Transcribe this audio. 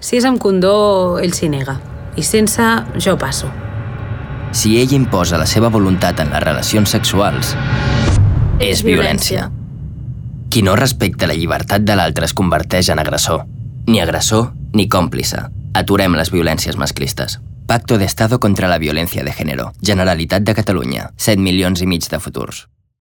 Si és amb condó, ell s'hi nega. I sense, jo passo. Si ell imposa la seva voluntat en les relacions sexuals, és violència. violència. Qui no respecta la llibertat de l'altre es converteix en agressor. Ni agressor ni còmplice. Aturem les violències masclistes. Pacto d'Estado contra la violència de género. Generalitat de Catalunya. 7 milions i mig de futurs.